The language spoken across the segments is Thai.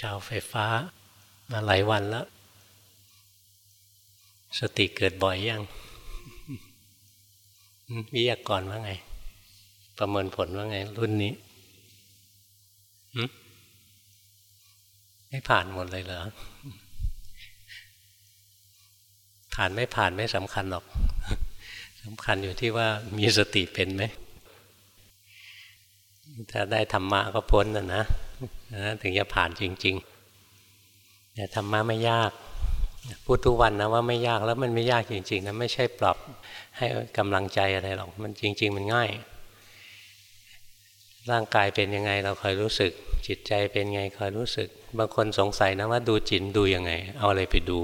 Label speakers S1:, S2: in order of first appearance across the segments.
S1: ชาวไฟฟ้า มาหลายวันแล้ว สติเกิดบ่อยยังวิทยากรว่าไง ประเมินผลว่าไง รุ่นนี้ไม่ผ่านหมดเลยเหรอผ่านไม่ผ่านไม่สำคัญหรอกสำคัญอยู่ที่ว่ามีสติเป็นไหม ถ้าได้ธรรมะก็พ้นนะนะถึงจะผ่านจริงๆแต่ธรรมะไม่ยาก พูดทุกวันนะว่าไม่ยากแล้วมันไม่ยากจริง ๆนะไม่ใช่ปรับให้กำลังใจอะไรหรอกมันจริง ๆ มันง่าย ร่างกายเป็นยังไงเราคอยรู้สึก จิตใจเป็นไงคอยรู้สึก บางคนสงสัยนะว่าดูจิตดูยังไง เอาอะไรไปดู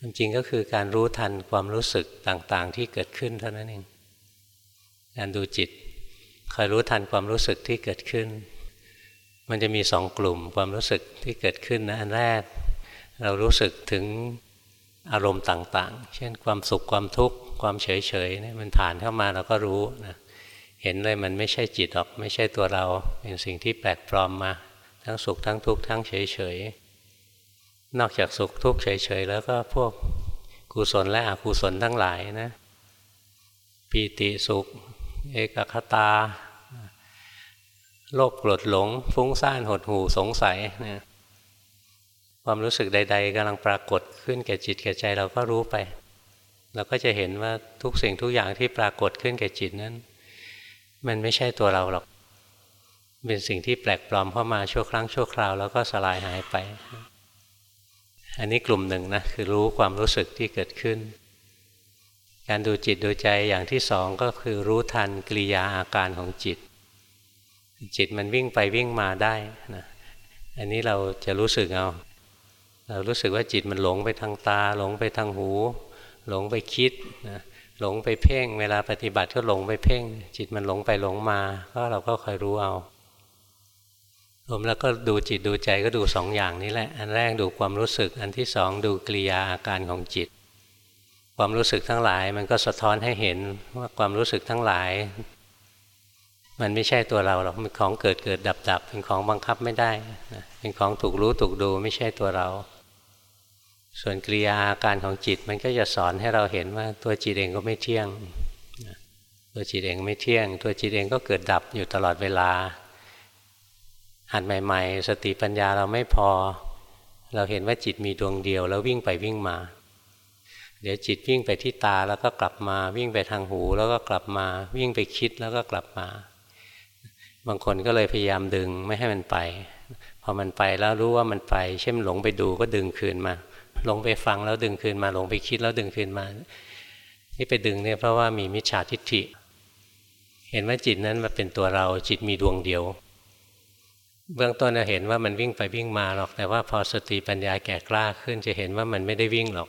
S1: มันจริงก็คือการรู้ทันความรู้สึกต่างๆ ที่เกิดขึ้นเท่านั้นเองการดูจิต คอยรู้ทันความรู้สึกที่เกิดขึ้น มันจะมีสองกลุ่มความรู้สึกที่เกิดขึ้นนะอันแรก เรารู้สึกถึงอารมณ์ต่างๆ เช่นความสุขความทุกข์ความเฉยๆนี่มันผ่านเข้ามาเราก็รู้นะเห็นเลยมันไม่ใช่จิตหรอกไม่ใช่ตัวเรา เป็นสิ่งที่แปลกปลอมมา ทั้งสุขทั้งทุกข์ทั้งเฉยๆนอกจากสุขทุกข์เฉยๆแล้วก็พวกกุศลและอกุศลทั้งหลายนะปีติสุข เอกคตา โลภโกรธหลง ฟุ้งซ่านหดหูสงสัยนะความรู้สึกใด ๆกำลังปรากฏขึ้นแก่จิตแก่ใจเราก็รู้ไป เราก็จะเห็นว่าทุกสิ่งทุกอย่างที่ปรากฏขึ้นแก่จิตนั้น มันไม่ใช่ตัวเราหรอก เป็นสิ่งที่แปลกปลอมเข้ามาชั่วครั้งชั่วคราวแล้วก็สลายหายไป อันนี้กลุ่มหนึ่งนะคือรู้ความรู้สึกที่เกิดขึ้น การดูจิตดูใจอย่างที่สองก็คือรู้ทันกิริยาอาการของจิต จิตมันวิ่งไปวิ่งมาได้นะอันนี้เราจะรู้สึกเอา เรารู้สึกว่าจิตมันหลงไปทางตา หลงไปทางหู หลงไปคิดนะหลงไปเพ่ง เวลาปฏิบัติก็หลงไปเพ่ง จิตมันหลงไปหลงมา ก็เราก็คอยรู้เอารวมแล้วก็ดูจิตดูใจก็ดูสองอย่างนี้แหละ อันแรกดูความรู้สึก อันที่สองดูกิริยาอาการของจิต ความรู้สึกทั้งหลาย มันก็สะท้อนให้เห็นว่าความรู้สึกทั้งหลาย มันไม่ใช่ตัวเราหรอกมันของเกิดเกิดดับดับเป็นของบังคับไม่ได้เป็นของถูกรู้ถูกดูไม่ใช่ตัวเรา ส่วนกิริยาอาการของจิตมันก็จะสอนให้เราเห็นว่าตัวจิตเองก็ไม่เที่ยง ตัวจิตเองไม่เที่ยง ตัวจิตเองก็เกิดดับอยู่ตลอดเวลาหัดใหม่ ๆ สติปัญญาเราไม่พอ เราเห็นว่าจิตมีดวงเดียว แล้ววิ่งไปวิ่งมา เดี๋ยวจิตวิ่งไปที่ตาแล้วก็กลับมา วิ่งไปทางหูแล้วก็กลับมา วิ่งไปคิดแล้วก็กลับมา บางคนก็เลยพยายามดึงไม่ให้มันไป พอมันไปแล้วรู้ว่ามันไป เช่นหลงไปดูก็ดึงคืนมาหลงไปฟังแล้วดึงคืนมาหลงไปคิดแล้วดึงคืนมา ที่ไปดึงเนี่ยเพราะว่ามีมิจฉาทิฏฐิ เห็นว่าจิตนั้นมาเป็นตัวเราจิตมีดวงเดียว เบื้องต้นเราเห็นว่ามันวิ่งไปวิ่งมาหรอก แต่ว่าพอสติปัญญาแก่กล้าขึ้นจะเห็นว่ามันไม่ได้วิ่งหรอก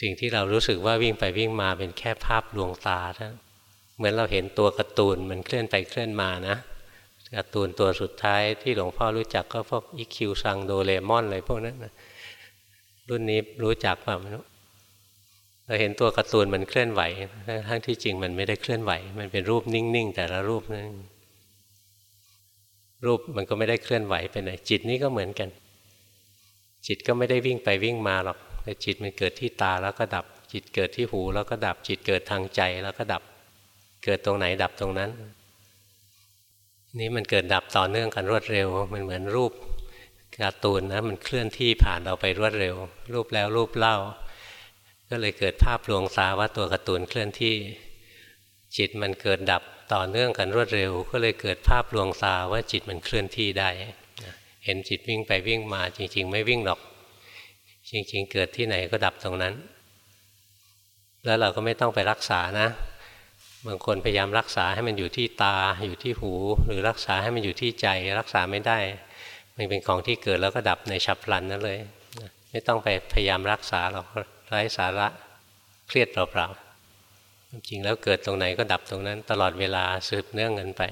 S1: สิ่งที่เรารู้สึกว่าวิ่งไปวิ่งมาเป็นแค่ภาพดวงตาท่านเหมือนเราเห็นตัวการ์ตูนมันเคลื่อนไปเคลื่อนมานะการ์ตูนตัวสุดท้ายที่หลวงพ่อรู้จักก็พวกอิคิวซังโดเรมอนอะไรพวกนั้นนะรุ่นนี้รู้จักป่ะไม่รู้เราเห็นตัวการ์ตูนมันเคลื่อนไหวทั้งที่จริงมันไม่ได้เคลื่อนไหว มันเป็นรูปนิ่งๆแต่ละรูปนั้นรูปมันก็ไม่ได้เคลื่อนไหวไปไหนจิตนี้ก็เหมือนกัน จิตก็ไม่ได้วิ่งไปวิ่งมาหรอก แต่จิตมันเกิดที่ตาแล้วก็ดับ จิตเกิดที่หูแล้วก็ดับ จิตเกิดทางใจแล้วก็ดับ เกิดตรงไหนดับตรงนั้น นี้มันเกิดดับต่อเนื่องกันรวดเร็ว มันเหมือนรูปการ์ตูนนะมันเคลื่อนที่ผ่านเราไปรวดเร็ว รูปแล้วรูปเล่า ก็เลยเกิดภาพลวงตาว่าตัวการ์ตูนเคลื่อนที่ จิตมันเกิดดับต่อเนื่องกันรวดเร็ว ก็เลยเกิดภาพลวงตาว่าจิตมันเคลื่อนที่ได้ เห็นจิตวิ่งไปวิ่งมาจริง ๆ ไม่วิ่งหรอก จริงๆ เกิดที่ไหนก็ดับตรงนั้น แล้วเราก็ไม่ต้องไปรักษานะบางคนพยายามรักษาให้มันอยู่ที่ตาอยู่ที่หู หรือรักษาให้มันอยู่ที่ใจรักษาไม่ได้ มันเป็นของที่เกิดแล้วก็ดับในฉับพลันนั่นเลย ไม่ต้องไปพยายามรักษาหรอกไร้สาระเครียดเปล่าๆจริงแล้วเกิดตรงไหนก็ดับตรงนั้น ตลอดเวลาสืบเนื่องกันไป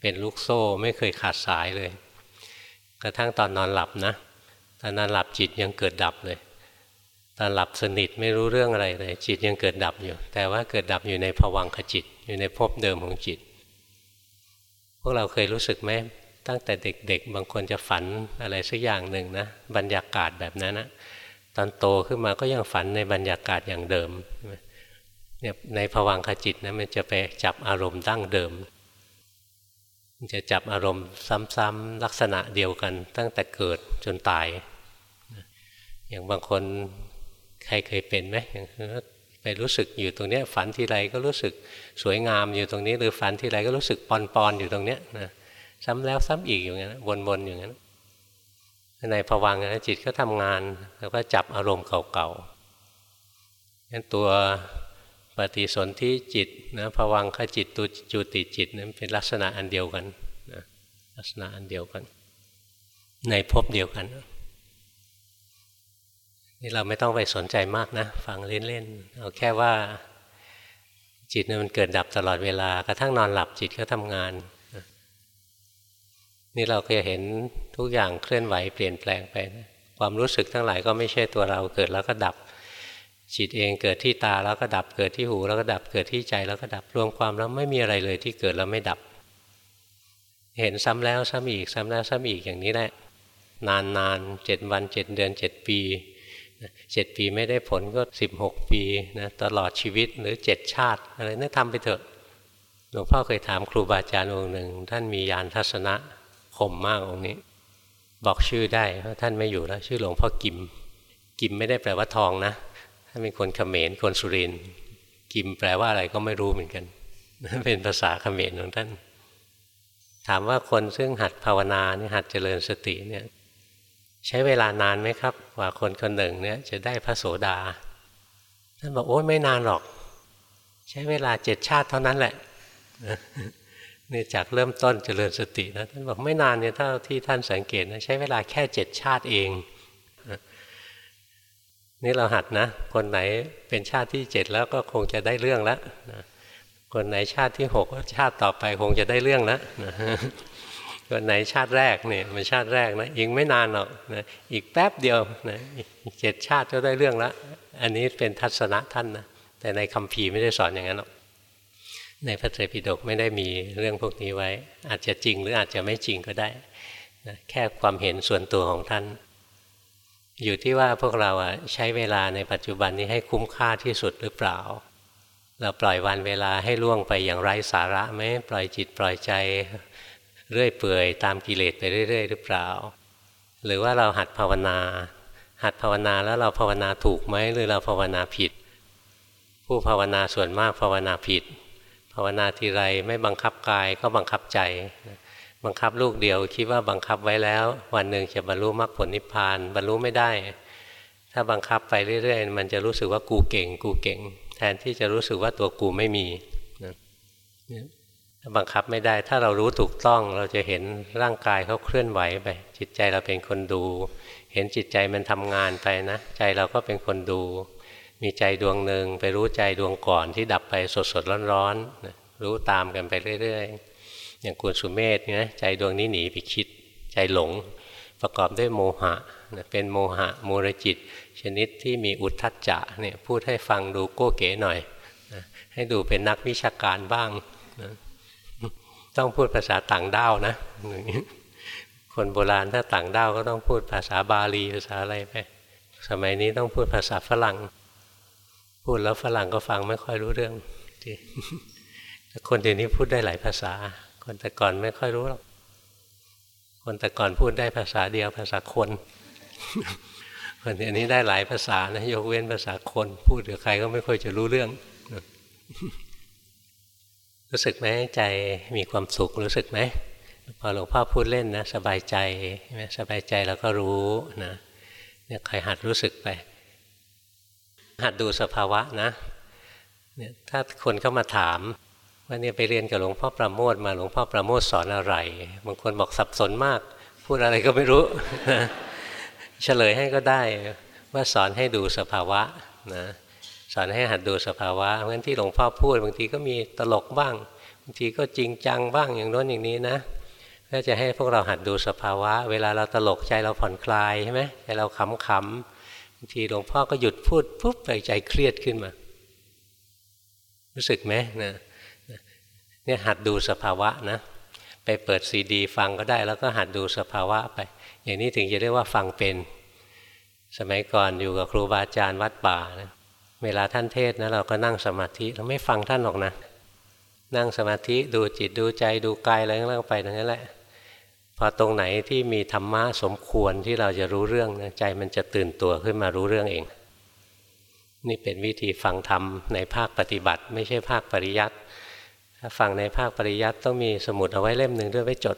S1: เป็นลูกโซ่ไม่เคยขาดสายเลย กระทั่งตอนนอนหลับนะ ตอนนั้นหลับจิตยังเกิดดับเลยตอนหลับสนิทไม่รู้เรื่องอะไรเลย จิตยังเกิดดับอยู่ แต่ว่าเกิดดับอยู่ในภวังขจิต อยู่ในภพเดิมของจิต พวกเราเคยรู้สึกไหมตั้งแต่เด็กๆ บางคนจะฝันอะไรสักอย่างหนึ่งนะบรรยากาศแบบนั้นนะตอนโตขึ้นมาก็ยังฝันในบรรยากาศอย่างเดิมเนี่ยในภวังคจิตนะมันจะไปจับอารมณ์ดั้งเดิมมันจะจับอารมณ์ซ้ำๆลักษณะเดียวกันตั้งแต่เกิดจนตาย อย่างบางคนใครเคยเป็นไหมอย่างไปรู้สึกอยู่ตรงนี้ฝันทีไรก็รู้สึกสวยงามอยู่ตรงนี้ หรือฝันทีไรก็รู้สึกปอนๆอยู่ตรงนี้นะซ้ำแล้วซ้ำอีกอย่างนั้นวนๆอย่างนั้นในภวังนะจิตก็ทำงานแล้วก็จับอารมณ์เก่าๆนั้นตัวปฏิสนธิจิตนะภวังขจิตตุจุติจิตนั้นเป็นลักษณะอันเดียวกันนะลักษณะอันเดียวกัน ในภพเดียวกันนี่ เราไม่ต้องไปสนใจมากนะ ฟังเล่นๆเอาแค่ว่าจิตมันเกิดดับตลอดเวลากระทั่งนอนหลับจิตก็ทำงาน นี่เราก็จะเห็นทุกอย่างเคลื่อนไหวเปลี่ยนแปลงไปนะความรู้สึกทั้งหลายก็ไม่ใช่ตัวเราเกิดแล้วก็ดับ จิตเองเกิดที่ตาแล้วก็ดับเกิดที่หูแล้วก็ดับเกิดที่ใจแล้วก็ดับรวมความแล้วไม่มีอะไรเลยที่เกิดแล้วไม่ดับ เห็นซ้ำแล้วซ้ำอีกซ้ำแล้วซ้ำอีกอย่างนี้แหละนานนานเจ็ดวันเจ็ดเดือนเจ็ดปี เจ็ดปีไม่ได้ผลก็สิบหกปีนะตลอดชีวิตหรือเจ็ดชาติ อะไรนั่นทำไปเถอะหลวงพ่อเคยถามครูบาอาจารย์องค์หนึ่ง ท่านมียานทัศนะคมมากองค์นี้ บอกชื่อได้เพราะท่านไม่อยู่แล้ว ชื่อหลวงพ่อกิม กิมไม่ได้แปลว่าทองนะท่านเป็นคนเขมรคนสุรินกิมแปลว่าอะไรก็ไม่รู้เหมือนกันเป็นภาษาเขมรของท่าน ถามว่าคนซึ่งหัดภาวนาเนี่ยหัดเจริญสติเนี่ย ใช้เวลานานไหมครับกว่าคนคนหนึ่งเนี่ยจะได้พระโสดาท่านบอกโอ้ยไม่นานหรอก ใช้เวลาเจ็ดชาติเท่านั้นแหละเนี่ยจากเริ่มต้นเจริญสตินะท่านบอกไม่นานเนี่ยเท่าที่ท่านสังเกตนะใช้เวลาแค่เจ็ดชาติเองนี่เราหัดนะ คนไหนเป็นชาติที่เจ็ดแล้วก็คงจะได้เรื่องแล้วคนไหนชาติที่หกชาติต่อไปคงจะได้เรื่องแล้ว นไหนชาติแรกเนี่ยมันชาติแรกนะยิงไม่นานหรอกนะอีกแป๊บเดียวนะเจ็ดชาติก็ได้เรื่องแล้วอันนี้เป็นทัศนะท่านนะแต่ในคำภีไม่ได้สอนอย่างนั้นหรอกในพระไตรปิฎกไม่ได้มีเรื่องพวกนี้ไว้ อาจจะจริงหรืออาจจะไม่จริงก็ได้นะแค่ความเห็นส่วนตัวของท่าน อยู่ที่ว่าพวกเราใช้เวลาในปัจจุบันนี้ให้คุ้มค่าที่สุดหรือเปล่า เราปล่อยวันเวลาให้ล่วงไปอย่างไร้สาระไหมปล่อยจิตปล่อยใจ เรื่อยเปื่อยตามกิเลสไปเรื่อย ๆ หรือเปล่า หรือว่าเราหัดภาวนา หัดภาวนาแล้วเราภาวนาถูกไหมหรือเราภาวนาผิด ผู้ภาวนาส่วนมากภาวนาผิด ภาวนาทีไรไม่บังคับกายก็บังคับใจ บังคับลูกเดียวคิดว่าบังคับไว้แล้ว วันหนึ่งจะบรรลุมรรคผลนิพพานบรรลุไม่ได้ ถ้าบังคับไปเรื่อย ๆ มันจะรู้สึกว่ากูเก่ง กูเก่ง แทนที่จะรู้สึกว่าตัวกูไม่มี บังคับไม่ได้ ถ้าเรารู้ถูกต้องเราจะเห็นร่างกายเขาเคลื่อนไหวไป จิตใจเราเป็นคนดู เห็นจิตใจมันทำงานไปนะ ใจเราก็เป็นคนดู มีใจดวงหนึ่งไปรู้ใจดวงก่อนที่ดับไปสดสดร้อนร้อนรู้ตามกันไปเรื่อยๆ อย่างคุณสุเมธเนี่ยใจดวงนี้หนีไปคิด ใจหลง ประกอบด้วยโมหะเป็นโมหะโมรจิต ชนิดที่มีอุทธัจจะเนี่ยพูดให้ฟังดูโก้เก๋หน่อยให้ดูเป็นนักวิชาการบ้าง ต้องพูดภาษาต่างด้าวนะคนโบราณถ้าต่างด้าวก็ต้องพูดภาษาบาลีภาษาอะไรไป สมัยนี้ต้องพูดภาษาฝรั่ง พูดแล้วฝรั่งก็ฟังไม่ค่อยรู้เรื่องคนเดี๋ยวนี้พูดได้หลายภาษา คนแต่ก่อนไม่ค่อยรู้หรอก คนแต่ก่อนพูดได้ภาษาเดียวภาษาคน คนเดี๋ยวนี้ได้หลายภาษานะยกเว้นภาษาคน พูดกับใครก็ไม่ค่อยจะรู้เรื่อง รู้สึกไหมใจมีความสุขรู้สึกไหมพอหลวงพ่อพูดเล่นนะสบายใจสบายใจเราก็รู้นะเนี่ยคอยหัดรู้สึกไป หัดดูสภาวะนะเนี่ยถ้าคนเข้ามาถามว่าเนี่ยไปเรียนกับหลวงพ่อประโมทมาหลวงพ่อประโมทสอนอะไรบางคนบอกสับสนมาก พูดอะไรก็ไม่รู้ เฉลยให้ก็ได้ว่าสอนให้ดูสภาวะนะ สอนให้หัดดูสภาวะเพราะฉะนั้นที่หลวงพ่อพูดบางทีก็มีตลกบ้างบางทีก็จริงจังบ้างอย่างโน้นอย่างนี้นะเพื่อจะให้พวกเราหัดดูสภาวะ เวลาเราตลกใจเราผ่อนคลายใช่ไหมใจเราขำขำบางทีหลวงพ่อก็หยุดพูดปุ๊บไปใจเครียดขึ้นมา รู้สึกไหมนะเนี่ยหัดดูสภาวะนะไปเปิดซีดี ฟังก็ได้ แล้วก็หัดดูสภาวะไป อย่างนี้ถึงจะเรียกว่าฟังเป็น สมัยก่อนอยู่กับครูบาอาจารย์วัดป่านะ เวลาท่านเทศนะเราก็นั่งสมาธิเราไม่ฟังท่านหรอกนะ นั่งสมาธิดูจิตดูใจดูกายอะไรก็ไปนั่นแหละ พอตรงไหนที่มีธรรมะสมควรที่เราจะรู้เรื่องนะใจมันจะตื่นตัวขึ้นมารู้เรื่องเอง นี่เป็นวิธีฟังธรรมในภาคปฏิบัติ ไม่ใช่ภาคปริยัติถ้าฟังในภาคปริยัติต้องมีสมุดเอาไว้เล่มหนึ่งด้วยไว้จด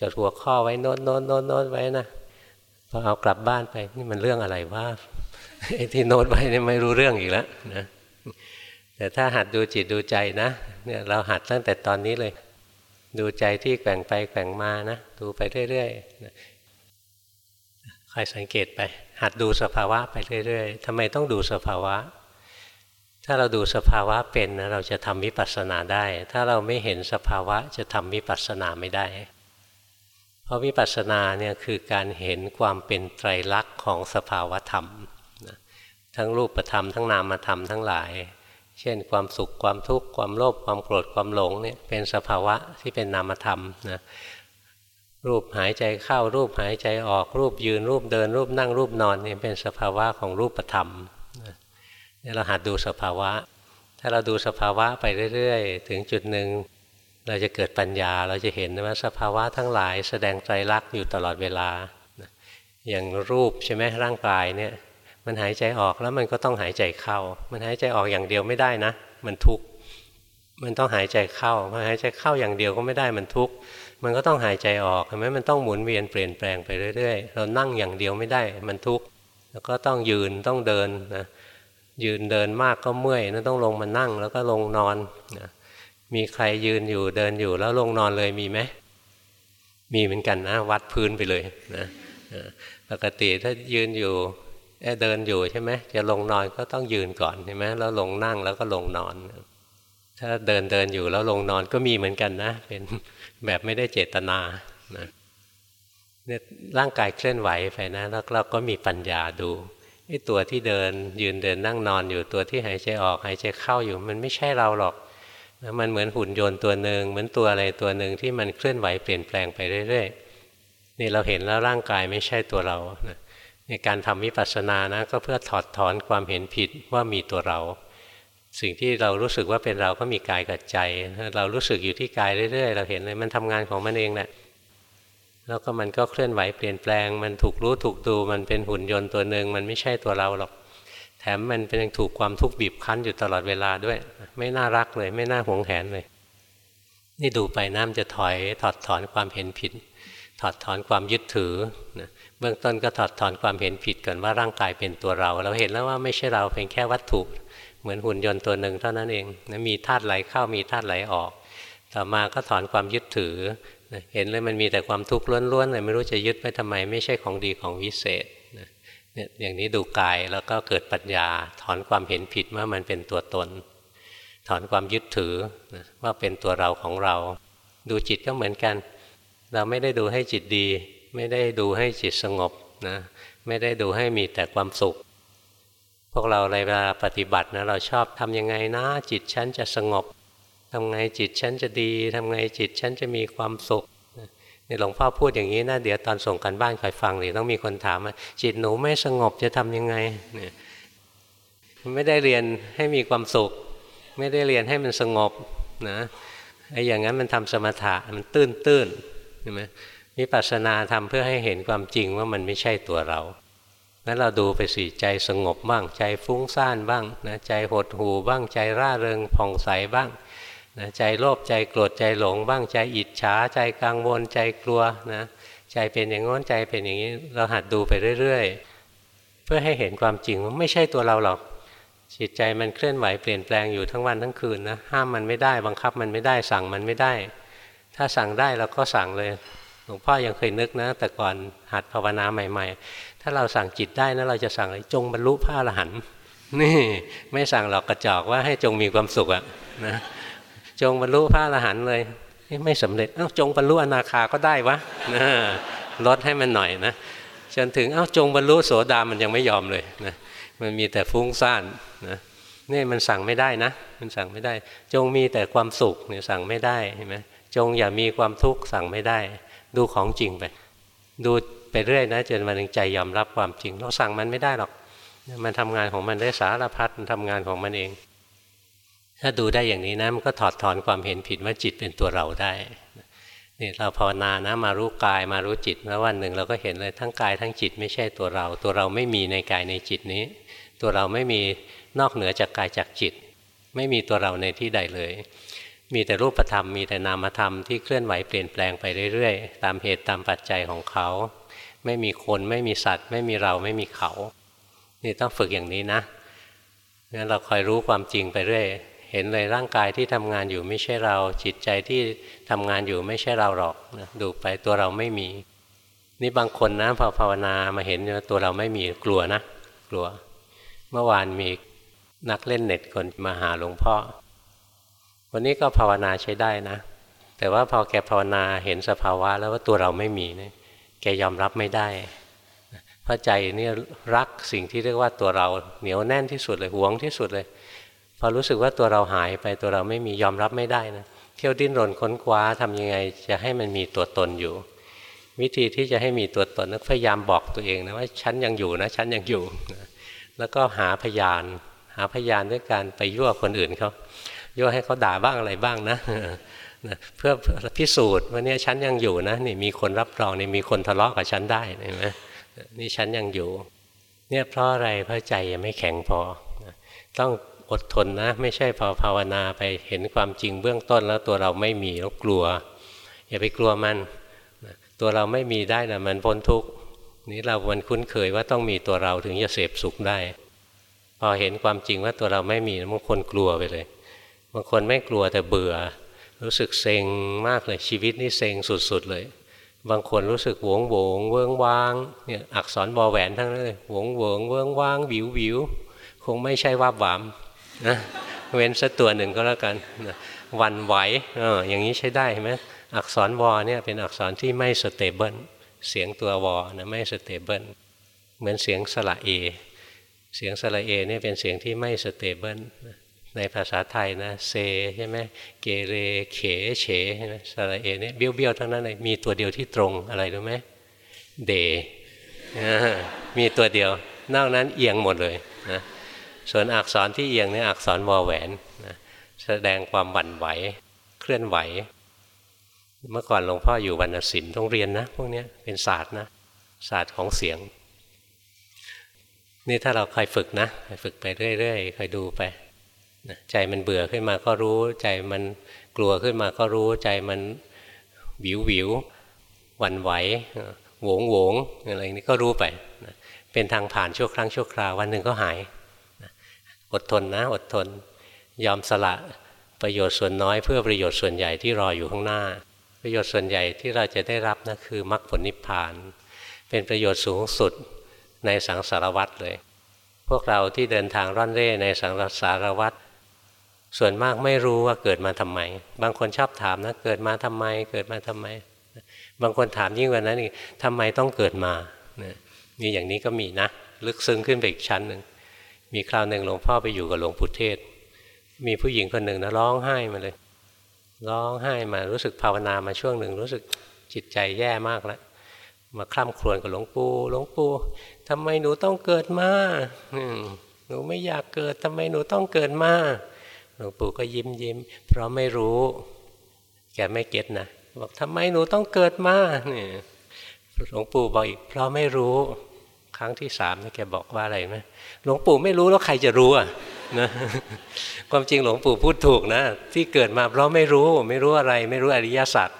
S1: จดหัวข้อไว้โน้ตโน้ตโน้ตโน้ตไว้นะพอเอากลับบ้านไปนี่มันเรื่องอะไรว่า ไอ้ที่โน้ตไว้นี่ไม่รู้เรื่องอีกแล้วนะแต่ถ้าหัดดูจิตดูใจนะเนี่ยเราหัดตั้งแต่ตอนนี้เลย ดูใจที่แกว่งไปแกว่งมานะดูไปเรื่อยๆคอยสังเกตไป หัดดูสภาวะไปเรื่อยๆทำไมต้องดูสภาวะ ถ้าเราดูสภาวะเป็นนะเราจะทำวิปัสสนาได้ ถ้าเราไม่เห็นสภาวะจะทำวิปัสสนาไม่ได้ เพราะวิปัสสนาเนี่ยคือการเห็นความเป็นไตรลักษณ์ของสภาวธรรม ทั้งรูปธรรมทั้งนามธรรมทั้งหลาย เช่น ความสุขความทุกข์ความโลภความโกรธความหลงเนี่ยเป็นสภาวะที่เป็นนามธรรมนะรูปหายใจเข้ารูปหายใจออกรูปยืนรูปเดินรูปนั่งรูปนอนเนี่ยเป็นสภาวะของรูปธรรมนี่เราหัดดูสภาวะ ถ้าเราดูสภาวะไปเรื่อยๆ ถึงจุดหนึ่งเราจะเกิดปัญญาเราจะเห็นว่าสภาวะทั้งหลายแสดงใจรักอยู่ตลอดเวลา อย่างรูปใช่ไหมร่างกายเนี่ย มันหายใจออกแล้วมันก็ต้องหายใจเข้า มันหายใจออกอย่างเดียวไม่ได้นะ มันทุกข์มันต้องหายใจเข้าพอหายใจเข้าอย่างเดียวก็ไม่ได้มันทุกข์มันก็ต้องหายใจออกเห็นไหมมันต้องหมุนเวียนเปลี่ยนแปลงไปเรื่อยๆ เรานั่งอย่างเดียวไม่ได้มันทุกข์แล้วก็ต้องยืนต้องเดินนะยืนเดินมากก็เมื่อยนั่นต้องลงมานั่งแล้วก็ลงนอนนะมีใครยืนอยู่เดินอยู่แล้วลงนอนเลยมีไหมมีเหมือนกันนะ วัดพื้นไปเลยนะปกติถ้ายืนอยู่ เดินอยู่ใช่ไหมจะลงนอนก็ต้องยืนก่อนใช่ไหมแล้วลงนั่งแล้วก็ลงนอน ถ้าเดินเดินอยู่แล้วลงนอนก็มีเหมือนกันนะ เป็นแบบไม่ได้เจตนานะเนี่ยร่างกายเคลื่อนไหวไปนะแล้วเราก็มีปัญญาดูไอ้ตัวที่เดินยืนเดินนั่งนอนอยู่ตัวที่หายใจออกหายใจเข้าอยู่ มันไม่ใช่เราหรอกมันเหมือนหุ่นยนต์ตัวหนึ่งเหมือนตัวอะไรตัวหนึ่งที่มันเคลื่อนไหวเปลี่ยนแปลงไปเรื่อยๆนี่เราเห็นแล้วร่างกายไม่ใช่ตัวเรา ในการทำวิปัสสนานะก็เพื่อถอดถอนความเห็นผิดว่ามีตัวเรา สิ่งที่เรารู้สึกว่าเป็นเราก็มีกายกับใจ เรารู้สึกอยู่ที่กายเรื่อยๆ เราเห็นเลยมันทำงานของมันเองแหละแล้วก็มันก็เคลื่อนไหวเปลี่ยนแปลง มันถูกรู้ถูกดูมันเป็นหุ่นยนต์ตัวหนึ่งมันไม่ใช่ตัวเราหรอก แถมมันเป็นยังถูกความทุกข์บีบคั้นอยู่ตลอดเวลาด้วย ไม่น่ารักเลย ไม่น่าหวงแหนเลย นี่ดูไปน้ำจะถอยถอดถอนความเห็นผิด ถอดถอนความยึดถือนะ เบื้องต้นก็ถอดถอนความเห็นผิดก่อนว่าร่างกายเป็นตัวเรา เราเห็นแล้วว่าไม่ใช่เราเป็นแค่วัตถุ เหมือนหุ่นยนต์ตัวหนึ่งเท่านั้นเองนะมีธาตุไหลเข้ามีธาตุไหลออก ต่อมาก็ถอนความยึดถือเห็นเลยมันมีแต่ความทุกข์ล้วนๆเลยไม่รู้จะยึดไปทำไมไม่ใช่ของดีของวิเศษเนี่ยอย่างนี้ดูกายแล้วก็เกิดปัญญา ถอนความเห็นผิดว่ามันเป็นตัวตน ถอนความยึดถือว่าเป็นตัวเราของเรา ดูจิตก็เหมือนกัน เราไม่ได้ดูให้จิตดี ไม่ได้ดูให้จิตสงบนะไม่ได้ดูให้มีแต่ความสุข พวกเราเวลาปฏิบัตินะเราชอบทำยังไงนะ จิตฉันจะสงบทำไงจิตฉันจะดีทำไงจิตฉันจะมีความสุขนี่หลวงพ่อพูดอย่างนี้นะเดี๋ยวตอนส่งกันบ้านคอยฟังเลยต้องมีคนถามว่าจิตหนูไม่สงบจะทํำยังไงเนี่ยไม่ได้เรียนให้มีความสุข ไม่ได้เรียนให้มันสงบนะไอ้อย่างนั้นมันทำสมถะมันตื้นตื้นใช่ไหม วิปัสสนาทำเพื่อให้เห็นความจริงว่ามันไม่ใช่ตัวเรางั้นเราดูไปสิใจสงบบ้างใจฟุ้งซ่านบ้างนะใจหดหูบ้างใจร่าเริงผ่องใสบ้างนะใจโลภใจโกรธใจหลงบ้างใจอิจฉาใจกังวลใจกลัวนะใจเป็นอย่างง้นใจเป็นอย่างนี้เราหัดดูไปเรื่อย ๆ เพื่อให้เห็นความจริงว่าไม่ใช่ตัวเราหรอกจิตใจมันเคลื่อนไหวเปลี่ยนแปลงอยู่ทั้งวันทั้งคืนนะห้ามมันไม่ได้บังคับมันไม่ได้สั่งมันไม่ได้ ถ้าสั่งได้เราก็สั่งเลย หลวงพ่อยังเคยนึกนะ แต่ก่อนหัดภาวนาใหม่ ๆ ถ้าเราสั่งจิตได้นะเราจะสั่งจงบรรลุพระอรหันต์นี่ไม่สั่งหรอกกระจอกว่าให้จงมีความสุขอะนะจงบรรลุพระอรหันต์เลยไม่สำเร็จเอ้าจงบรรลุอนาคาก็ได้วะลดให้มันหน่อยนะจนถึงเอ้าจงบรรลุโสดามันยังไม่ยอมเลยนะมันมีแต่ฟุ้งซ่านนะนี่มันสั่งไม่ได้นะ มันสั่งไม่ได้ จงมีแต่ความสุขเนี่ยสั่งไม่ได้เห็นไหมจงอย่ามีความทุกข์สั่งไม่ได้ ดูของจริงไป ดูไปเรื่อยนะจนมันถึงใจยอมรับความจริง เราสั่งมันไม่ได้หรอก มันทำงานของมันได้สารพัดมันทำงานของมันเอง ถ้าดูได้อย่างนี้นะมันก็ถอดถอนความเห็นผิดว่าจิตเป็นตัวเราได้นี่เราภาวนานะมารู้กายมารู้จิตแล้ววันหนึ่งเราก็เห็นเลยทั้งกายทั้งจิตไม่ใช่ตัวเรา ตัวเราไม่มีในกายในจิตนี้ ตัวเราไม่มีนอกเหนือจากกายจากจิต ไม่มีตัวเราในที่ใดเลย มีแต่รูปธรรมมีแต่นามธรรมที่เคลื่อนไหวเปลี่ยนแปลงไปเรื่อยๆ ตามเหตุตามปัจจัยของเขา ไม่มีคนไม่มีสัตว์ ไม่มีเราไม่มีเขา นี่ต้องฝึกอย่างนี้นะงั้นเราคอยรู้ความจริงไปเรื่อยเห็นเลยร่างกายที่ทำงานอยู่ไม่ใช่เรา จิตใจที่ทำงานอยู่ไม่ใช่เราหรอกนะดูไปตัวเราไม่มี นี่บางคนนะพอภาวนามาเห็นตัวเราไม่มีกลัวนะ กลัว เมื่อวานมีนักเล่นเน็ตคนมาหาหลวงพ่อ วันนี้ก็ภาวนาใช้ได้นะ แต่ว่าพอแกภาวนาเห็นสภาวะ แล้วว่าตัวเราไม่มีเนี่ยแกยอมรับไม่ได้เพราะใจเนี่ยรักสิ่งที่เรียกว่าตัวเราเหนียวแน่นที่สุดเลยหวงที่สุดเลย พอรู้สึกว่าตัวเราหายไปตัวเราไม่มียอมรับไม่ได้นะเที่ยวดิ้นรนค้นคว้าทำยังไง จะให้มันมีตัวตนอยู่ วิธีที่จะให้มีตัวตนนักพยายามบอกตัวเองนะว่าฉันยังอยู่นะฉันยังอยู่ แล้วก็หาพยาน หาพยานด้วยการไปยั่วคนอื่นเขา ยั่วให้เขาด่าบ้างอะไรบ้างนะเพื่อพิสูจน์ว่าเนี่ยฉันยังอยู่นะนี่มีคนรับรองนี่มีคนทะเลาะกับฉันได้เห็นไหมนี่ฉันยังอยู่ เนี่ยเพราะอะไรเพราะใจยังไม่แข็งพอ ต้องอดทนนะ ไม่ใช่พอภาวนาไปเห็นความจริงเบื้องต้นแล้วตัวเราไม่มีแล้วกลัว อย่าไปกลัวมัน ตัวเราไม่มีได้นะมันพ้นทุกข์นี้เรามันคุ้นเคยว่าต้องมีตัวเราถึงจะเสพสุขได้ พอเห็นความจริงว่าตัวเราไม่มีบางคนกลัวไปเลย บางคนไม่กลัวแต่เบื่อ รู้สึกเซ็งมากเลยชีวิตนี่เซ็งสุดๆเลย บางคนรู้สึกโหวงโหวงเวิ้งว้างเนี่ยอักษรวอแหวนทั้งนั้นเลยโหวงโหวงเวิ้งว้างหวิวหวิวคงไม่ใช่วาบหวามนะเว้นสักตัวหนึ่งก็แล้วกันหวั่นไหวเอออย่างนี้ใช้ได้ไหมอักษรวอเนี่ยเป็นอักษรที่ไม่ stable เสียงตัววอนะไม่ stable เหมือนเสียงสระเอ เสียงสระเอเนี่ยเป็นเสียงที่ไม่สเตเบิล ในภาษาไทยนะเซใช่ไหมเกเรเขเฉใช่ไหมสระเอเนี่ยเบี้ยวเบี้ยวทั้งนั้นเลยมีตัวเดียวที่ตรงอะไรรู้ไหมเดมีตัวเดียวนอกนั้นเอียงหมดเลยนะส่วนอักษรที่เอียงเนี่อักษรวอแหวนนะแสดงความหวั่นไหวเคลื่อนไหว เมื่อก่อนหลวงพ่ออยู่วรรณศิลป์ต้องเรียนนะพวกนี้เป็นศาสตร์นะศาสตร์ของเสียง นี่ถ้าเราคอยฝึกนะฝึกไปเรื่อยๆคอยดูไป ใจมันเบื่อขึ้นมาก็รู้ ใจมันกลัวขึ้นมาก็รู้ใจมันวิววิวหวั่นไหวโหวงโหวงอะไรนี้ก็รู้ไปนะเป็นทางผ่านชั่วครั้งชั่วคราววันหนึ่งก็หายอดทนนะ อดทน ยอมสละประโยชน์ส่วนน้อยเพื่อประโยชน์ส่วนใหญ่ที่รออยู่ข้างหน้า ประโยชน์ส่วนใหญ่ที่เราจะได้รับนะคือมรรคผลนิพพาน เป็นประโยชน์สูงสุดในสังสารวัตรเลย พวกเราที่เดินทางร่อนเร่ในสังสารวัตร ส่วนมากไม่รู้ว่าเกิดมาทำไม บางคนชอบถามนะเกิดมาทำไม เกิดมาทำไม บางคนถามยิ่งกว่านั้นอีกทำไมต้องเกิดมานี่อย่างนี้ก็มีนะ ลึกซึ้งขึ้นไปอีกชั้นหนึ่งมีคราวหนึ่งหลวงพ่อไปอยู่กับหลวงปู่เทศ มีผู้หญิงคนหนึ่งนะร้องไห้มาเลย ร้องไห้มารู้สึกภาวนามาช่วงหนึ่งรู้สึกจิตใจแย่มากแล้วมาคร่ำครวญกับหลวงปู่หลวงปู่ทำไมหนูต้องเกิดมาหนูไม่อยากเกิดทำไมหนูต้องเกิดมา หลวงปู่ก็ยิ้มยิ้ม เพราะไม่รู้ แกไม่เก็ตนะบอกทำไมหนูต้องเกิดมาเนี่ยหลวงปู่บอกอีก เพราะไม่รู้ ครั้งที่สามนี่แกบอกว่าอะไรไหมหลวงปู่ไม่รู้แล้วใครจะรู้อะนะความจริงหลวงปู่พูดถูกนะ ที่เกิดมาเพราะไม่รู้ไม่รู้อะไร ไม่รู้อริยสัจ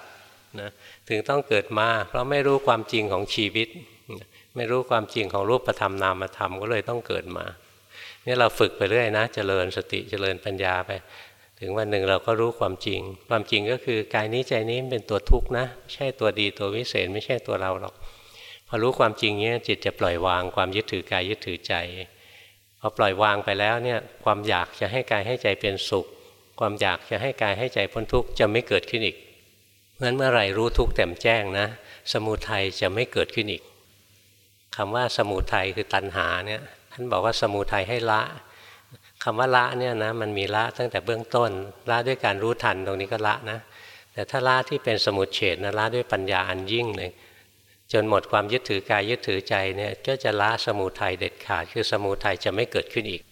S1: นะถึงต้องเกิดมา เพราะไม่รู้ความจริงของชีวิต ไม่รู้ความจริงของรูปธรรมนามธรรมก็เลยต้องเกิดมา นี่เราฝึกไปเรื่อยนะเจริญสติเจริญปัญญาไป ถึงวันหนึ่งเราก็รู้ความจริง ความจริงก็คือกายนี้ใจนี้เป็นตัวทุกข์นะไม่ใช่ตัวดีตัววิเศษ ไม่ใช่ตัวเราหรอก พอรู้ความจริงเนี้ยจิตจะปล่อยวางความยึดถือกายยึดถือใจพอปล่อยวางไปแล้วเนี่ยความอยากจะให้กายให้ใจเป็นสุข ความอยากจะให้กายให้ใจพ้นทุกข์จะไม่เกิดขึ้นอีกเพราะฉะนั้นเมื่อไหร่รู้ทุกข์แจ่มแจ้งนะ สมุทัยจะไม่เกิดขึ้นอีกคำว่าสมุทัยคือตัณหาเนี่ย ท่านบอกว่าสมุทัยให้ละคำว่าละเนี่ยนะมันมีละตั้งแต่เบื้องต้น ละด้วยการรู้ทันตรงนี้ก็ละนะ แต่ถ้าละที่เป็นสมุทเฉดนะละด้วยปัญญาอันยิ่งเลยจนหมดความยึดถือกายยึดถือใจเนี่ยก็จะละสมุทัยเด็ดขาด คือสมุทัยจะไม่เกิดขึ้นอีก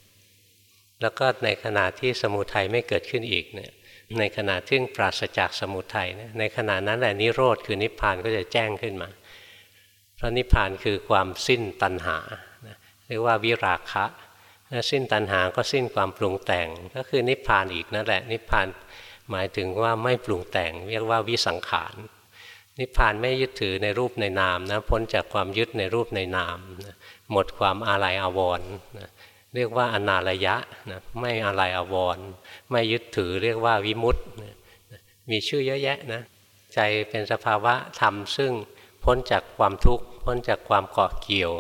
S1: แล้วก็ในขณะที่สมุทัยไม่เกิดขึ้นอีกเนี่ยในขณะที่ปราศจากสมุทัยเนี่ยในขณะนั้นแหละนิโรธคือนิพพานก็จะแจ้งขึ้นมา เพราะนิพพานคือความสิ้นตัณหา เรียกว่าวิราคะสิ้นตัณหาก็สิ้นความปรุงแต่งก็คือนิพพานอีกนั่นแหละ นิพพานหมายถึงว่าไม่ปรุงแต่ง เรียกว่าวิสังขารนิพพานไม่ยึดถือในรูปในนามนะพ้นจากความยึดในรูปในนามนะหมดความอาลัยอาวรณ์นะเรียกว่าอนาลยะนะไม่อาลัยอาวรณ์ไม่ยึดถือเรียกว่าวิมุตต์มีชื่อเยอะแยะนะใจเป็นสภาวะธรรมซึ่งพ้นจากความทุกข์พ้นจากความเกาะเกี่ยว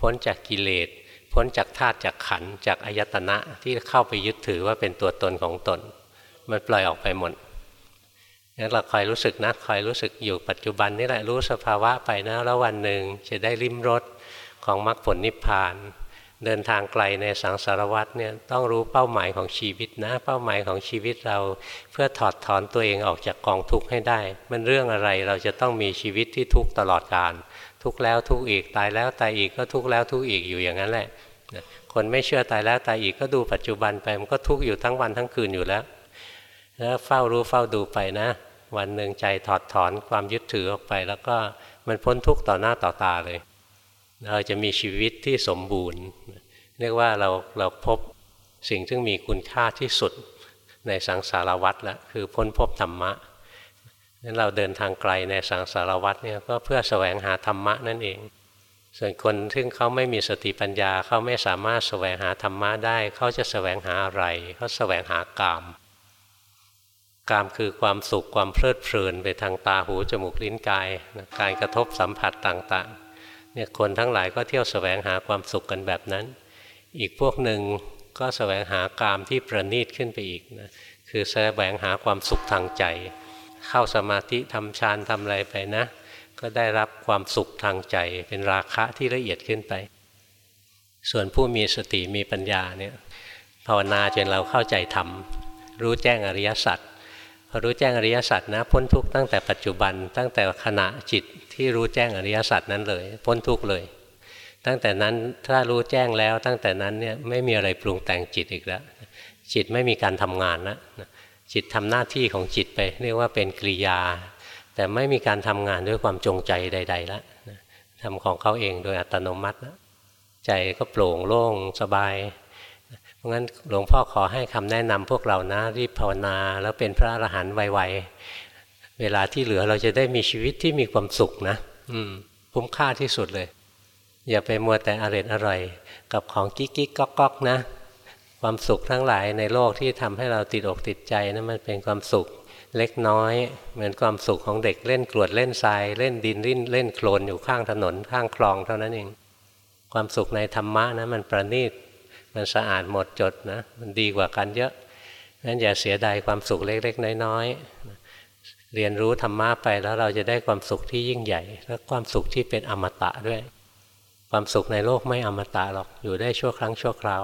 S1: พ้นจากกิเลส พ้นจากธาตุจากขันจากอายตนะที่เข้าไปยึดถือว่าเป็นตัวตนของตน มันปล่อยออกไปหมดงั้นเราคอยรู้สึกนะคอยรู้สึกอยู่ปัจจุบันนี่แหละรู้สภาวะไปนะแล้ววันหนึ่งจะได้ริมรถของมรรคผลนิพพาน เดินทางไกลในสังสารวัฏเนี่ยต้องรู้เป้าหมายของชีวิตนะ เป้าหมายของชีวิตเราเพื่อถอดถอนตัวเองออกจากกองทุกข์ให้ได้ มันเรื่องอะไรเราจะต้องมีชีวิตที่ทุกข์ตลอดกาล ทุกแล้วทุกอีกตายแล้วตายอีกก็ทุกแล้วทุกอีกอยู่อย่างนั้นแหละคนไม่เชื่อตายแล้วตายอีกก็ดูปัจจุบันไปมันก็ทุกอยู่ทั้งวันทั้งคืนอยู่แล้ว แล้วเฝ้ารู้เฝ้าดูไปนะ วันหนึ่งใจถอดถอนความยึดถือออกไป แล้วก็มันพ้นทุกต่อหน้าต่อตาเลย เราจะมีชีวิตที่สมบูรณ์ เรียกว่าเราเราพบสิ่งที่มีคุณค่าที่สุดในสังสารวัฏแล้วคือพ้นพบธรรมะ นั้นเราเดินทางไกลในสังสารวัฏเนี่ยก็เพื่อแสวงหาธรรมะนั่นเอง ส่วนคนที่งเขาไม่มีสติปัญญาเขาไม่สามารถแสวงหาธรรมะได้ เขาจะแสวงหาอะไรเขาแสวงหากามกามคือความสุขความเพลิดเพลินไปทางตาหูจมูกลิ้นกายการกระทบสัมผัสต่างๆเนี่ยคนทั้งหลายก็เที่ยวสแสวงหาความสุขกันแบบนั้น อีกพวกหนึ่งก็สแสวงหากามที่ประณีตขึ้นไปอีกนะคือแสวงหาความสุขทางใจ เข้าสมาธิทำฌานทำอะไรไปนะ ก็ได้รับความสุขทางใจเป็นราคะที่ละเอียดขึ้นไป ส่วนผู้มีสติมีปัญญาเนี่ยภาวนาจนเราเข้าใจธรรมรู้แจ้งอริยสัจพอรู้แจ้งอริยสัจนะพ้นทุกข์ตั้งแต่ปัจจุบันตั้งแต่ขณะจิตที่รู้แจ้งอริยสัจนั้นเลย พ้นทุกข์เลย ตั้งแต่นั้นถ้ารู้แจ้งแล้วตั้งแต่นั้นเนี่ยไม่มีอะไรปรุงแต่งจิตอีกแล้ว จิตไม่มีการทำงานนะ จิตทำหน้าที่ของจิตไป เรียกว่าเป็นกริยา แต่ไม่มีการทำงานด้วยความจงใจใด ๆ แล้วทำของเขาเองโดยอัตโนมัตินะใจก็โปร่งโล่งสบาย เพราะงั้นหลวงพ่อขอให้คำแนะนำพวกเรานะรีบภาวนา แล้วเป็นพระอรหันต์ไวๆเวลาที่เหลือเราจะได้มีชีวิตที่มีความสุขนะ อืมคุ้มค่าที่สุดเลย อย่าไปมัวแต่อร่อยอร่อย กับของกิ๊กกิ๊กก๊อกก๊อกนะ ความสุขทั้งหลายในโลกที่ทำให้เราติดอกติดใจนะั้นมันเป็นความสุขเล็กน้อย เหมือนความสุขของเด็กเล่นกรวดเล่นทราย เล่นดินเล่นเล่นโคลนอยู่ข้างถนนข้างคลองเท่านั้นเอง ความสุขในธรรมะนะมันประณีตมันสะอาดหมดจดนะมันดีกว่ากันเยอะงั้นอย่าเสียดายความสุขเล็กๆ น้อยๆเรียนรู้ธรรมะไปแล้วเราจะได้ความสุขที่ยิ่งใหญ่ และความสุขที่เป็นอมตะด้วย ความสุขในโลกไม่อมตะหรอกอยู่ได้ชั่วครั้งชั่วคราว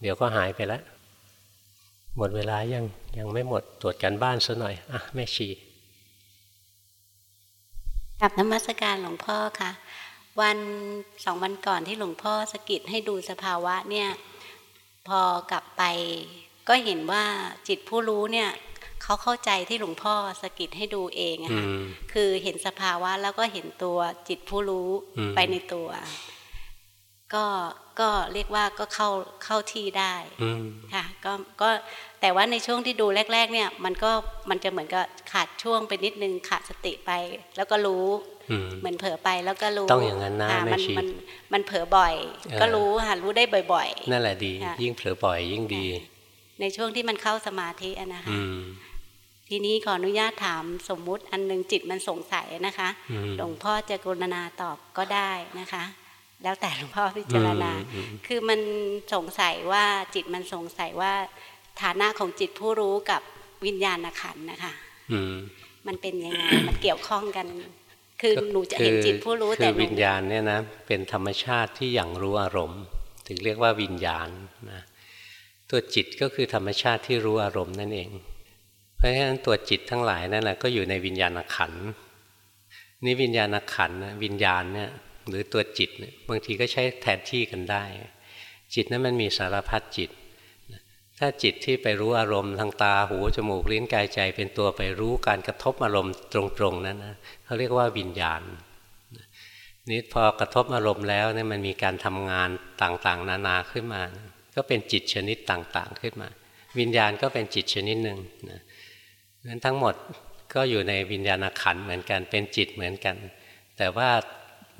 S1: เดี๋ยวก็หายไปแล้ว หมดเวลายังยังไม่หมดตรวจกันบ้านซะหน่อย อะ แม่ชี
S2: กับนมัสการหลวงพ่อค่ะ วันสองวันก่อนที่หลวงพ่อสกิดให้ดูสภาวะเนี่ย พอกลับไป ก็เห็นว่าจิตผู้รู้เนี่ยเขาเข้าใจที่หลวงพ่อสกิดให้ดูเองอะค่ะคือเห็นสภาวะแล้วก็เห็นตัวจิตผู้รู้ไปในตัว ก็ก็เรียกว่าก็เข้าเข้าที่ได้ค่ะก็ก็แต่ว่าในช่วงที่ดูแรก ๆ เนี่ย มันก็มันจะเหมือนกับขาดช่วงไปนิดนึงขาดสติไป แล้วก็รู้เหมือนเผลอไปแล้วก็รู้
S1: ต้องอย่างนั้นนะ
S2: แม่ชีมันมันเผลอบ่อย ก็รู้ค่ะรู้ได้บ่อย
S1: ๆ นั่นแหละดี ยิ่งเผลอบ่อยยิ่งดี
S2: ในช่วงที่มันเข้าสมาธินะคะทีนี้ขออนุญาตถามสมมุติอันหนึ่งจิตมันสงสัยนะคะหลวงพ่อจะกรุณาตอบก็ได้นะคะ แล้วแต่หลวงพ่อพิจารณา คือมันสงสัยว่าจิตมันสงสัยว่าฐานะของจิตผู้รู้กับวิญญาณขันนะคะมันเป็นยังไงมันเกี่ยวข้องกัน คือหนูจะเห็นจิตผู้รู้แต่
S1: วิญญาณเนี่ยนะเป็นธรรมชาติที่อย่างรู้อารมณ์ ถึงเรียกว่าวิญญาณนะตัวจิตก็คือธรรมชาติที่รู้อารมณ์นั่นเอง เพเพราะฉะนั้นตัวจิตทั้งหลายนั่นแหละก็อยู่ในวิญญาณขันนี่วิญญาณขันนะวิญญาณเนี่ย หรือตัวจิตบางทีก็ใช้แทนที่กันได้ จิตนั้นมันมีสารพัดจิต ถ้าจิตที่ไปรู้อารมณ์ทางตาหูจมูกลิ้นกายใจเป็นตัวไปรู้การกระทบอารมณ์ตรงๆนั้นนะเขาเรียกว่าวิญญาณนี่พอกระทบอารมณ์แล้วเนี่ยมันมีการทำงานต่างๆ นานาขึ้นมา ก็เป็นจิตชนิดต่างๆขึ้นมา วิญญาณก็เป็นจิตชนิดหนึ่งนะนั้นทั้งหมดก็อยู่ในวิญญาณขันเหมือนกันเป็นจิตเหมือนกัน แต่ว่า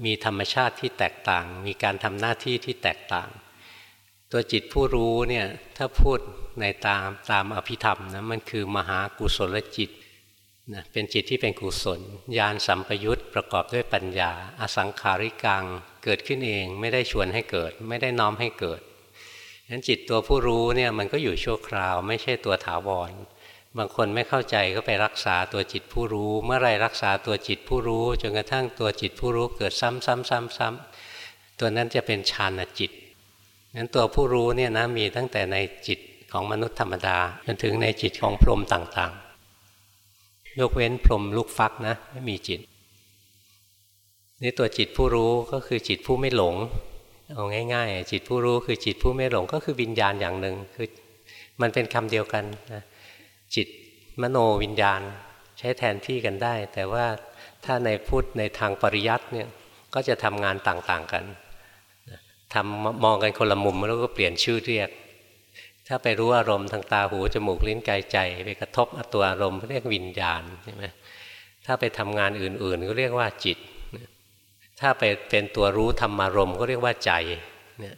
S1: มีธรรมชาติที่แตกต่าง มีการทำหน้าที่ที่แตกต่าง ตัวจิตผู้รู้เนี่ยถ้าพูดในตามตามอภิธรรมนะมันคือมหากุศลจิตนะเป็นจิตที่เป็นกุศลญาณสัมปยุตประกอบด้วยปัญญา อสังขาริกังเกิดขึ้นเองไม่ได้ชวนให้เกิด ไม่ได้น้อมให้เกิดฉะนั้นจิตตัวผู้รู้เนี่ยมันก็อยู่ชั่วคราว ไม่ใช่ตัวถาวร บางคนไม่เข้าใจก็ไปรักษาตัวจิตผู้รู้ เมื่อไรรักษาตัวจิตผู้รู้จนกระทั่งตัวจิตผู้รู้เกิดซ้ำๆๆๆตัวนั้นจะเป็นฌานจิตนั้นตัวผู้รู้เนี่ยนะมีตั้งแต่ในจิตของมนุษย์ธรรมดาจนถึงในจิตของพรหมต่างๆ ยกเว้นพรหมลูกฟักนะไม่มีจิตนี่ตัวจิตผู้รู้ก็คือจิตผู้ไม่หลงเอาง่าย ๆ จิตผู้รู้คือจิตผู้ไม่หลงก็คือวิญญาณอย่างหนึ่งคือมันเป็นคำเดียวกันนะ จิตมโนวิญญาณใช้แทนที่กันได้ แต่ว่าถ้าในพุทธในทางปริยัติเนี่ยก็จะทำงานต่างๆกันทำมองกันคนละมุมแล้วก็เปลี่ยนชื่อเรียก ถ้าไปรู้อารมณ์ทางตาหูจมูกลิ้นกายใจ ไปกระทบตัวอารมณ์เรียกวิญญาณใช่ไหมถ้าไปทำงานอื่นๆ ก็เรียกว่าจิต ถ้าไปเป็นตัวรู้ธรรมารมณ์ก็เรียกว่าใจเนี่ย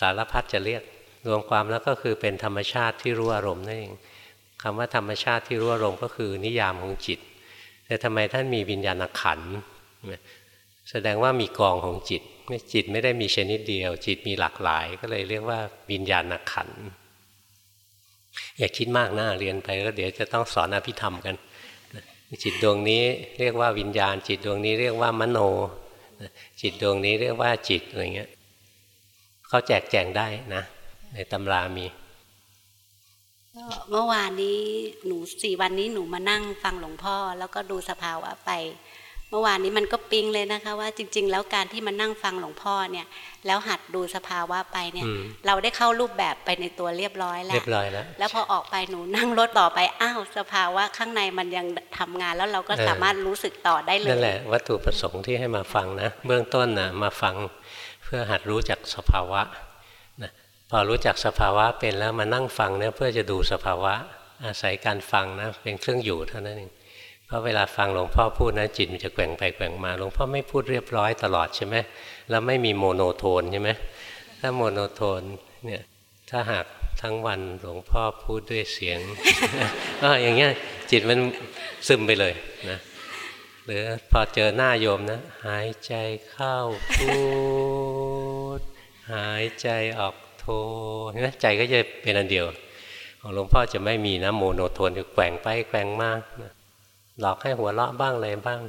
S1: สารพัดจะเรียกรวมความแล้วก็คือเป็นธรรมชาติที่รู้อารมณ์นั่นเอง คำว่าธรรมชาติที่รู้อารมณ์ก็คือนิยามของจิต แต่ทำไมท่านมีวิญญาณขัน แสดงว่ามีกองของจิต ไม่จิตไม่ได้มีชนิดเดียว จิตมีหลากหลาย ก็เลยเรียกว่าวิญญาณขัน อย่าคิดมากนะเรียนไปแล้วเดี๋ยวจะต้องสอนอภิธรรมกัน จิตดวงนี้เรียกว่าวิญญาณ จิตดวงนี้เรียกว่ามโน จิตดวงนี้เรียกว่าจิตอะไรเงี้ยเขาแจกแจงได้นะ ในตำรามี
S2: เมื่อวานนี้หนูสี่วันนี้หนูมานั่งฟังหลวงพ่อ แล้วก็ดูสภาวะไป เมื่อวานนี้มันก็ปิ๊งเลยนะคะว่าจริง ๆ แล้วการที่มานั่งฟังหลวงพ่อเนี่ย แล้วหัดดูสภาวะไปเนี่ย เราได้เข้ารูปแบบไปในตัวเรียบร้อยแล้วเรี
S1: ยบร้อยแล้ว
S2: แล้วพอออกไปหนูนั่งรถต่อไปอ้าวสภาวะข้างในมันยังทำงานแล้วเราก็สามารถรู้สึกต่อได้เลย
S1: นั่นแหละวัตถุประสงค์ที่ให้มาฟังนะ เบื้องต้นนะมาฟังเพื่อหัดรู้จักสภาวะ พอรู้จักสภาวะเป็นแล้วมานั่งฟังเนี่ยเพื่อจะดูสภาวะอาศัยการฟังนะเป็นเครื่องอยู่เท่านั้นเองเพราะเวลาฟังหลวงพ่อพูดนะจิตมันจะแกว่งไปแกว่งมาหลวงพ่อไม่พูดเรียบร้อยตลอดใช่ไหมแล้วไม่มี monotone ใช่ไหมถ้า monotone เนี่ยถ้าหากทั้งวันหลวงพ่อพูดด้วยเสียงก็อย่างเงี้ยจิตมันซึมไปเลยนะหรือพอเจอหน้าโยมนะ หายใจเข้าพูด หายใจออก เห็นไหมใจก็จะเป็นอันเดียว ของหลวงพ่อจะไม่มีนะโมโนโทนจะแกว่งไปแกว่งมาหลอกให้หัวเราะบ้างอะไรบ้าง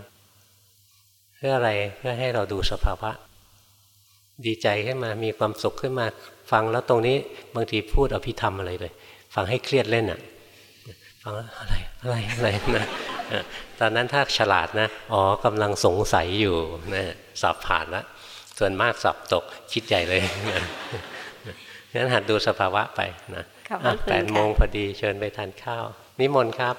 S1: เพื่ออะไรเพื่อให้เราดูสภาวะ ดีใจขึ้นมามีความสุขขึ้นมาฟังแล้วตรงนี้บางทีพูดอภิธรรมอะไรเลย ฟังให้เครียดเล่นอะฟังอะไรอะไรอะไรนะตอนนั้นถ้าฉลาดนะอ๋อกำลังสงสัยอยู่นะสอบผ่านแล้วส่วนมากสอบตกคิดใหญ่เลยนะ งั้นหัดดูสภาวะไปนะแปดโมงพอดีเชิญไปทานข้าว นิมนต์ครับ